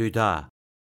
Hüda